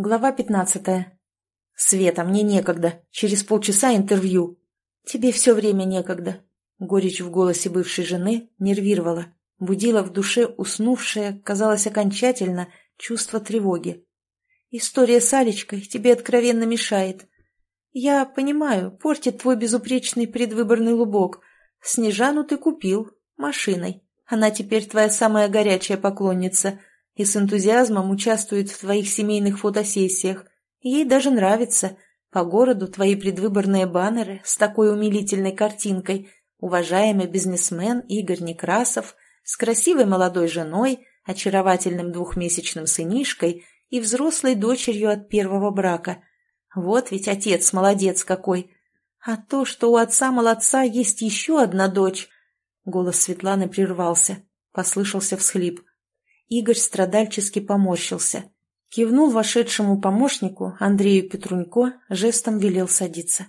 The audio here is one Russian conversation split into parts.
Глава пятнадцатая. «Света, мне некогда. Через полчаса интервью». «Тебе все время некогда». Горечь в голосе бывшей жены нервировала, будила в душе уснувшее, казалось окончательно, чувство тревоги. «История с Алечкой тебе откровенно мешает. Я понимаю, портит твой безупречный предвыборный лубок. Снежану ты купил, машиной. Она теперь твоя самая горячая поклонница» и с энтузиазмом участвует в твоих семейных фотосессиях. Ей даже нравится. По городу твои предвыборные баннеры с такой умилительной картинкой. Уважаемый бизнесмен Игорь Некрасов с красивой молодой женой, очаровательным двухмесячным сынишкой и взрослой дочерью от первого брака. Вот ведь отец молодец какой. А то, что у отца-молодца есть еще одна дочь... Голос Светланы прервался. Послышался всхлип. Игорь страдальчески поморщился. Кивнул вошедшему помощнику, Андрею Петрунько, жестом велел садиться.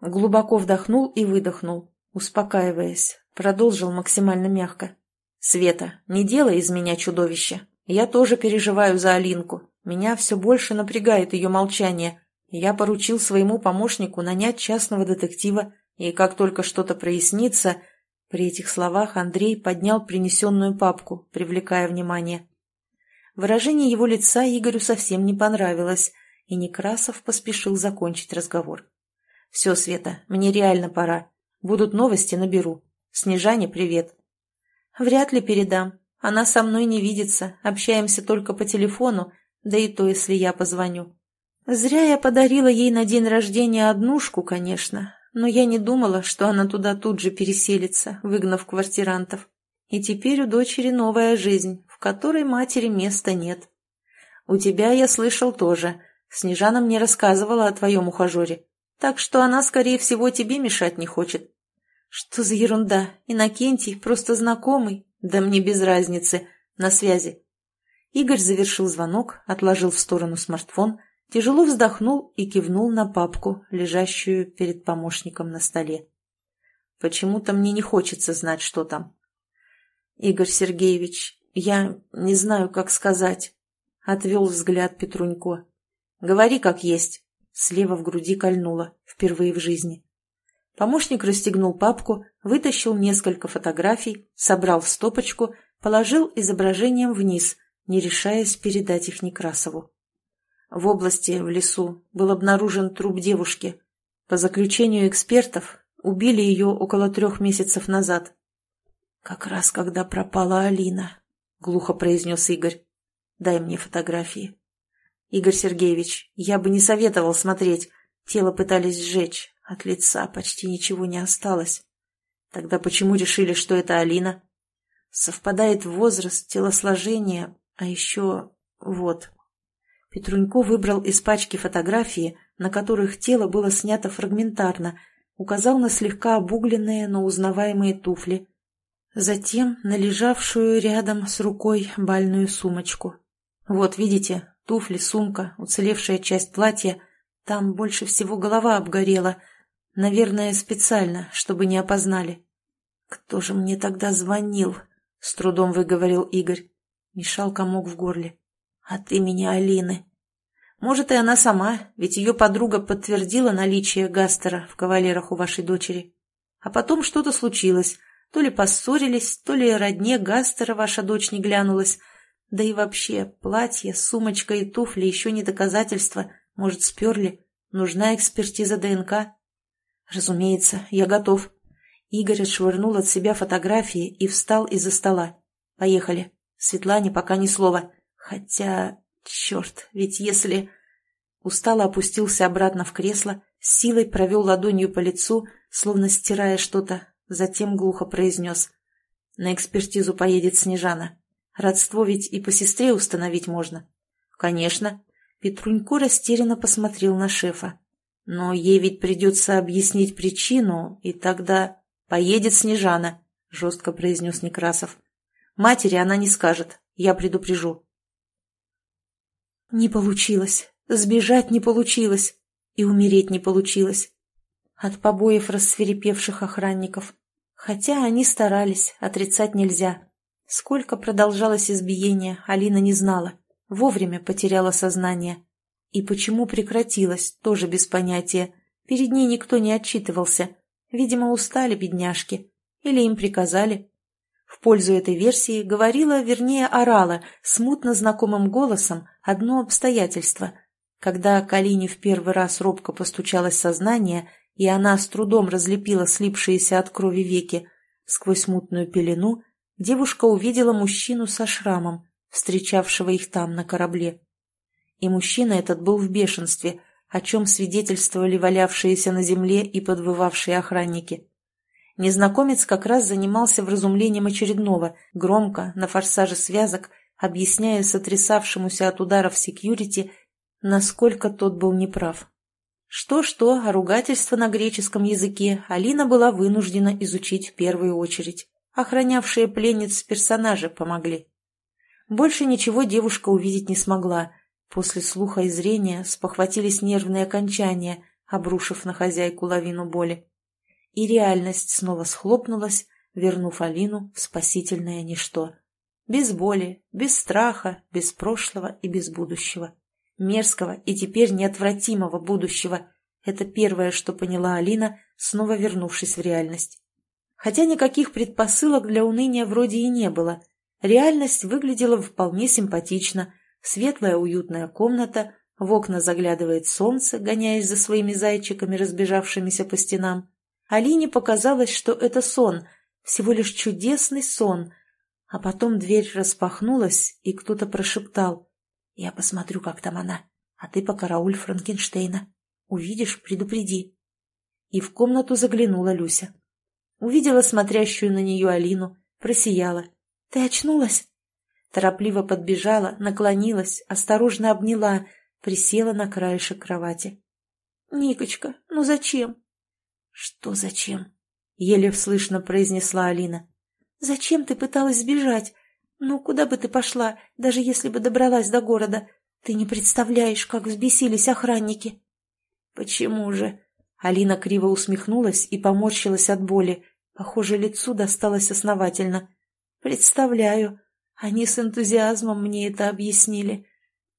Глубоко вдохнул и выдохнул, успокаиваясь. Продолжил максимально мягко. «Света, не делай из меня чудовище. Я тоже переживаю за Алинку. Меня все больше напрягает ее молчание. Я поручил своему помощнику нанять частного детектива, и как только что-то прояснится, при этих словах Андрей поднял принесенную папку, привлекая внимание. Выражение его лица Игорю совсем не понравилось, и Некрасов поспешил закончить разговор. «Все, Света, мне реально пора. Будут новости, наберу. Снежане привет». «Вряд ли передам. Она со мной не видится, общаемся только по телефону, да и то, если я позвоню. Зря я подарила ей на день рождения однушку, конечно, но я не думала, что она туда тут же переселится, выгнав квартирантов. И теперь у дочери новая жизнь, в которой матери места нет. У тебя, я слышал, тоже. Снежана мне рассказывала о твоем ухажере. Так что она, скорее всего, тебе мешать не хочет. Что за ерунда? Иннокентий просто знакомый. Да мне без разницы. На связи. Игорь завершил звонок, отложил в сторону смартфон тяжело вздохнул и кивнул на папку, лежащую перед помощником на столе. «Почему-то мне не хочется знать, что там». «Игорь Сергеевич, я не знаю, как сказать», — отвел взгляд Петрунько. «Говори, как есть». Слева в груди кольнуло, впервые в жизни. Помощник расстегнул папку, вытащил несколько фотографий, собрал в стопочку, положил изображением вниз, не решаясь передать их Некрасову. В области, в лесу, был обнаружен труп девушки. По заключению экспертов, убили ее около трех месяцев назад. «Как раз когда пропала Алина», — глухо произнес Игорь. «Дай мне фотографии». «Игорь Сергеевич, я бы не советовал смотреть. Тело пытались сжечь, от лица почти ничего не осталось. Тогда почему решили, что это Алина?» «Совпадает возраст, телосложение, а еще... вот...» Петрунько выбрал из пачки фотографии, на которых тело было снято фрагментарно, указал на слегка обугленные, но узнаваемые туфли. Затем на лежавшую рядом с рукой бальную сумочку. Вот, видите, туфли, сумка, уцелевшая часть платья. Там больше всего голова обгорела. Наверное, специально, чтобы не опознали. «Кто же мне тогда звонил?» — с трудом выговорил Игорь. Мешал комок в горле от имени Алины. Может, и она сама, ведь ее подруга подтвердила наличие Гастера в кавалерах у вашей дочери. А потом что-то случилось. То ли поссорились, то ли родне Гастера ваша дочь не глянулась. Да и вообще, платье, сумочка и туфли еще не доказательство. Может, сперли? Нужна экспертиза ДНК? Разумеется, я готов. Игорь отшвырнул от себя фотографии и встал из-за стола. Поехали. Светлане пока ни слова. Хотя, черт, ведь если... Устало опустился обратно в кресло, с силой провел ладонью по лицу, словно стирая что-то, затем глухо произнес. На экспертизу поедет Снежана. Родство ведь и по сестре установить можно. Конечно. Петрунько растерянно посмотрел на шефа. Но ей ведь придется объяснить причину, и тогда... «Поедет Снежана», — жестко произнес Некрасов. «Матери она не скажет, я предупрежу. Не получилось. Сбежать не получилось. И умереть не получилось. От побоев рассверепевших охранников. Хотя они старались, отрицать нельзя. Сколько продолжалось избиение, Алина не знала. Вовремя потеряла сознание. И почему прекратилась, тоже без понятия. Перед ней никто не отчитывался. Видимо, устали бедняжки. Или им приказали. Пользу этой версии говорила, вернее, орала, смутно знакомым голосом, одно обстоятельство. Когда к Алине в первый раз робко постучалось сознание, и она с трудом разлепила слипшиеся от крови веки, сквозь мутную пелену девушка увидела мужчину со шрамом, встречавшего их там на корабле. И мужчина этот был в бешенстве, о чем свидетельствовали валявшиеся на земле и подвывавшие охранники. Незнакомец как раз занимался вразумлением очередного, громко, на форсаже связок, объясняя сотрясавшемуся от ударов секьюрити, насколько тот был неправ. Что-что, а ругательство на греческом языке Алина была вынуждена изучить в первую очередь. Охранявшие пленниц персонажи помогли. Больше ничего девушка увидеть не смогла. После слуха и зрения спохватились нервные окончания, обрушив на хозяйку лавину боли. И реальность снова схлопнулась, вернув Алину в спасительное ничто. Без боли, без страха, без прошлого и без будущего. Мерзкого и теперь неотвратимого будущего. Это первое, что поняла Алина, снова вернувшись в реальность. Хотя никаких предпосылок для уныния вроде и не было – Реальность выглядела вполне симпатично. Светлая уютная комната, в окна заглядывает солнце, гоняясь за своими зайчиками, разбежавшимися по стенам. Алине показалось, что это сон, всего лишь чудесный сон. А потом дверь распахнулась, и кто-то прошептал. «Я посмотрю, как там она, а ты покарауль Франкенштейна. Увидишь, предупреди». И в комнату заглянула Люся. Увидела смотрящую на нее Алину, просияла – «Ты очнулась?» Торопливо подбежала, наклонилась, осторожно обняла, присела на краешек кровати. «Никочка, ну зачем?» «Что зачем?» — еле слышно произнесла Алина. «Зачем ты пыталась сбежать? Ну, куда бы ты пошла, даже если бы добралась до города? Ты не представляешь, как взбесились охранники!» «Почему же?» Алина криво усмехнулась и поморщилась от боли. Похоже, лицу досталось основательно. Представляю. Они с энтузиазмом мне это объяснили.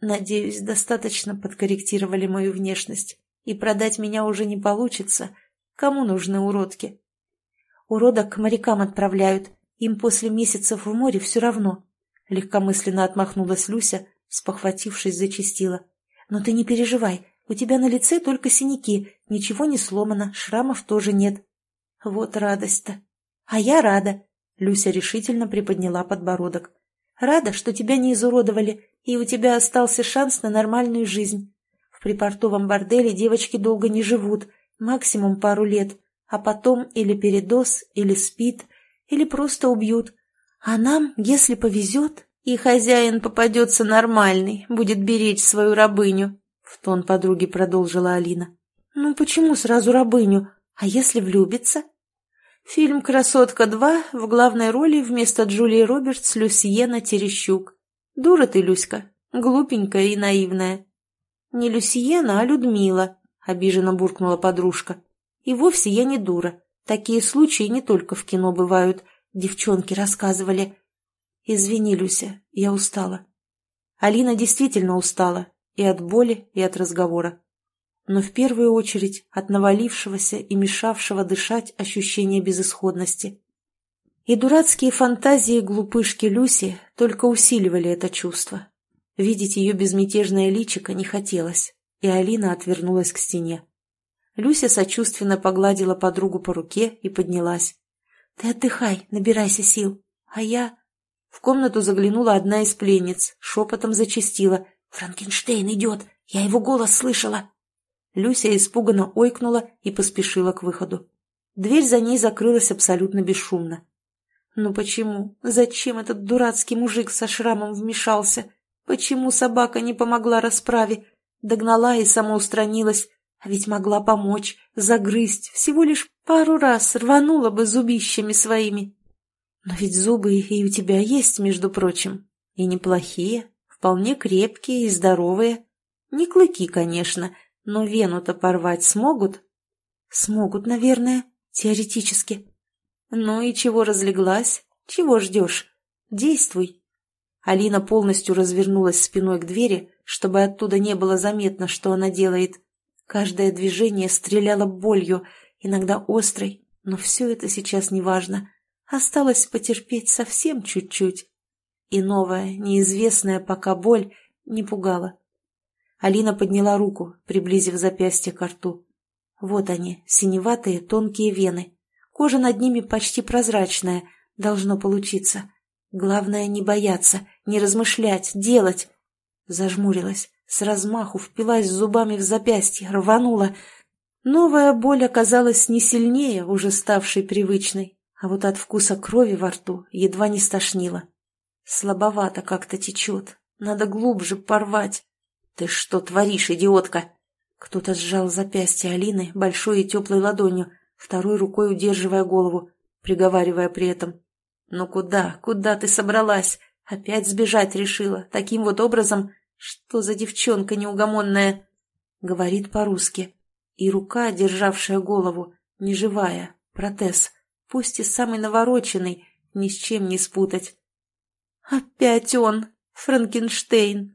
Надеюсь, достаточно подкорректировали мою внешность. И продать меня уже не получится. Кому нужны уродки? Уродок к морякам отправляют. Им после месяцев в море все равно. Легкомысленно отмахнулась Люся, спохватившись, зачастила. Но ты не переживай. У тебя на лице только синяки. Ничего не сломано, шрамов тоже нет. Вот радость-то. А я рада. Люся решительно приподняла подбородок. «Рада, что тебя не изуродовали, и у тебя остался шанс на нормальную жизнь. В припортовом борделе девочки долго не живут, максимум пару лет, а потом или передоз, или спит, или просто убьют. А нам, если повезет, и хозяин попадется нормальный, будет беречь свою рабыню», — в тон подруги продолжила Алина. «Ну почему сразу рабыню? А если влюбится?» Фильм «Красотка 2» в главной роли вместо Джулии Робертс Люсьена Терещук. Дура ты, Люська, глупенькая и наивная. Не Люсьена, а Людмила, обиженно буркнула подружка. И вовсе я не дура. Такие случаи не только в кино бывают. Девчонки рассказывали. Извини, Люся, я устала. Алина действительно устала. И от боли, и от разговора но в первую очередь от навалившегося и мешавшего дышать ощущения безысходности. И дурацкие фантазии глупышки Люси только усиливали это чувство. Видеть ее безмятежное личико не хотелось, и Алина отвернулась к стене. Люся сочувственно погладила подругу по руке и поднялась. «Ты отдыхай, набирайся сил. А я...» В комнату заглянула одна из пленниц, шепотом зачастила. «Франкенштейн идет! Я его голос слышала!» Люся испуганно ойкнула и поспешила к выходу. Дверь за ней закрылась абсолютно бесшумно. «Ну почему? Зачем этот дурацкий мужик со шрамом вмешался? Почему собака не помогла расправе? Догнала и самоустранилась, а ведь могла помочь, загрызть, всего лишь пару раз рванула бы зубищами своими. Но ведь зубы и у тебя есть, между прочим, и неплохие, вполне крепкие и здоровые. Не клыки, конечно, но вену-то порвать смогут? Смогут, наверное, теоретически. Ну и чего разлеглась? Чего ждешь? Действуй. Алина полностью развернулась спиной к двери, чтобы оттуда не было заметно, что она делает. Каждое движение стреляло болью, иногда острой, но все это сейчас не важно. Осталось потерпеть совсем чуть-чуть. И новая, неизвестная пока боль не пугала. Алина подняла руку, приблизив запястье к рту. Вот они, синеватые тонкие вены. Кожа над ними почти прозрачная, должно получиться. Главное не бояться, не размышлять, делать. Зажмурилась, с размаху впилась зубами в запястье, рванула. Новая боль оказалась не сильнее, уже ставшей привычной, а вот от вкуса крови во рту едва не стошнило. Слабовато как-то течет, надо глубже порвать. «Ты что творишь, идиотка?» Кто-то сжал запястье Алины большой и теплой ладонью, второй рукой удерживая голову, приговаривая при этом. «Ну куда, куда ты собралась? Опять сбежать решила? Таким вот образом? Что за девчонка неугомонная?» Говорит по-русски. И рука, державшая голову, неживая, протез, пусть и самый навороченный, ни с чем не спутать. «Опять он, Франкенштейн!»